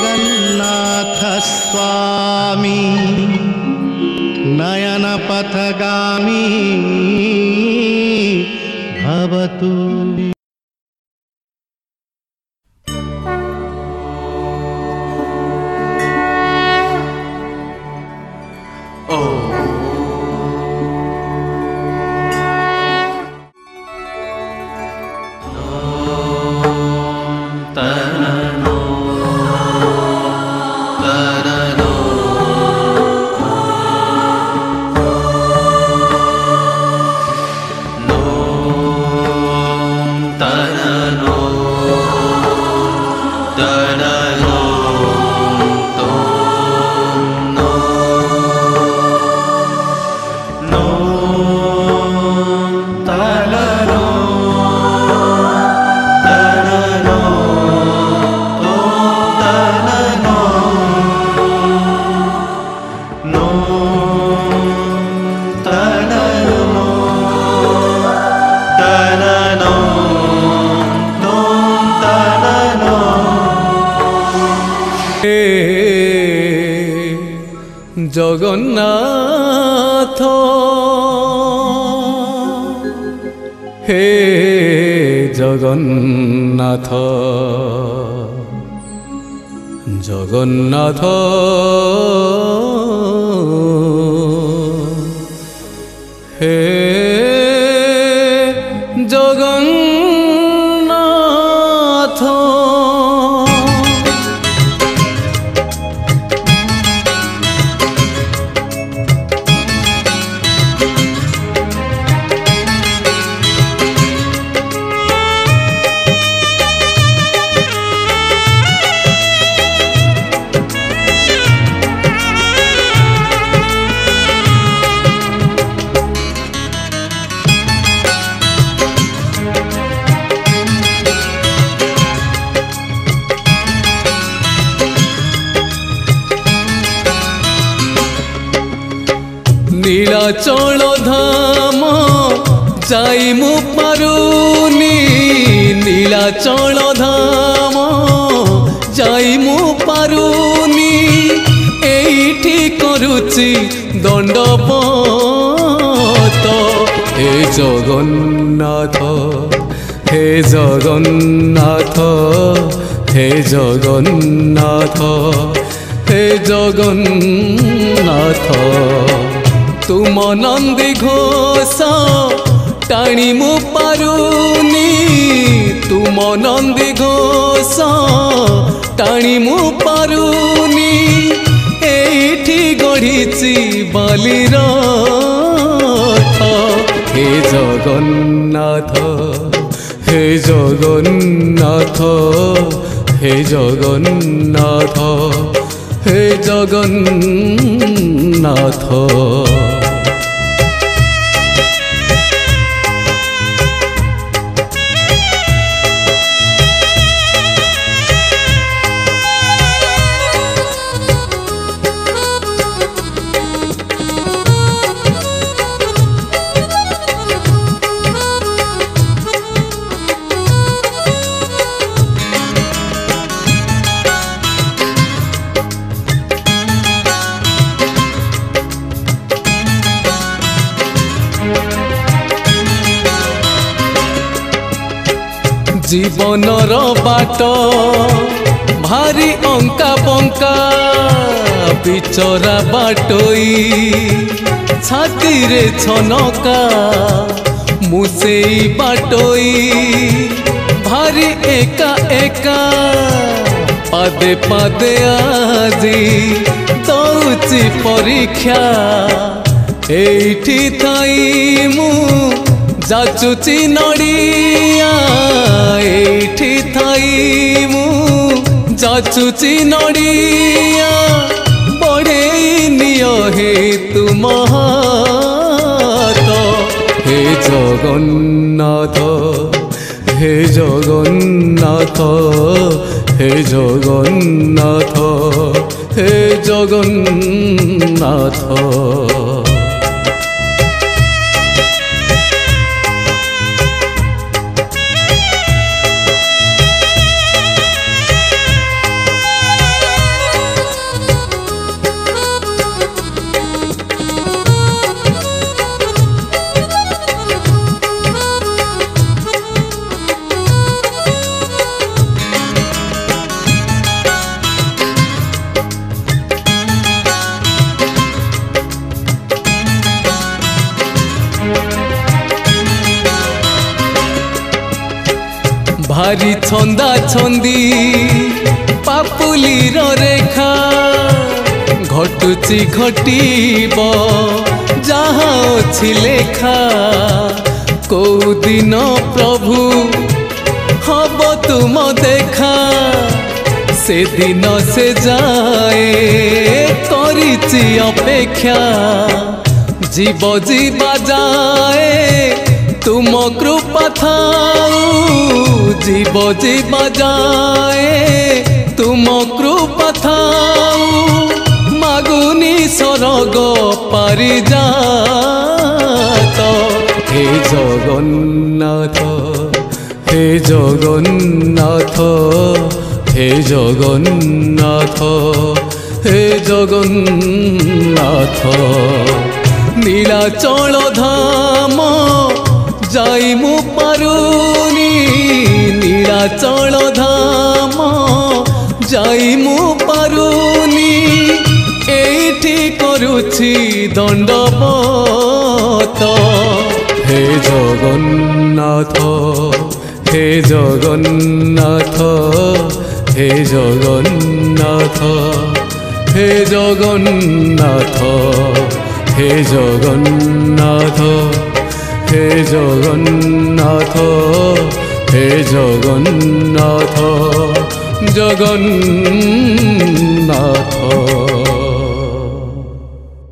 जगन्नाथ स्वामी नयनपथगामी জগন্নাথ। হে জগন্নাথ জগন্নাথ। নীলাচল ধাম, যাই মু পারুনি নীলাচল ধাম, যাই মু পারুনি এইটি করুচি দণ্ডপত। হে জগন্নাথ হে জগন্নাথ হে জগন্নাথ হে জগন্নাথ। ତୁମ ନନ୍ଦୀ ଘୋଷ ଟାଣି ମୁଁ ପାରୁନି ତୁମ ନନ୍ଦୀ ଘୋଷ ଟାଣି ମୁଁ ପାରୁନି ଏଇଠି ଗଢ଼ିଛି ବାଲିର হে জগন্নাথ হে জগন্নাথ হে জগন্নাথ হে জগন্নাথ জীবনর বাট, ভারি অঙ্কা বঙ্কা বিচরা বাটই, ছাতিরে ছনকা মুসেই বাটই, ভারি একা একা, পাদে পাদে আজি দৌচি পরীক্ষা। এইটি তাই মু যাচুচি নড়িয়া, এইটি থাই মু যাচুচি নড়িয়া। বড়েই নিয় হে তুম হে জগন্নাথ হে জগন্নাথ হে জগন্নাথ হে জগন্নাথ। ଭାରି ଛନ୍ଦା ଛନ୍ଦି ପାପୁଲିର ରେଖା ଘଟୁଛି ଘଟିବ ଯାହା ଅଛି ଲେଖା କୋଉ ଦିନ ପ୍ରଭୁ ହବ ତୁମ ଦେଖା ସେଦିନ ସେ ଯାଏ କରିଛି ଅପେକ୍ଷା ଯିବ ଯିବା ଯାଏ ତୁମ କୃପା जीव जी बजाए तुम कृपा थाऊ मागुनी सरग पारि जात हे जगन्नाथ हे जगन्नाथ হে জগন্নাথ হে জগন্নাথ নীলাচল ধাম যাই মু পারুনি ନୀଳାଚଳ ধাম যাই মু পারুনি এইটি করুছি ଦଣ୍ଡବତ হে জগন্নাথ হে জগন্নাথ হে জগন্নাথ হে জগন্নাথ হে জগন্নাথ হে জগন্নাথ হে জগন্নাথ জগন্নাথ।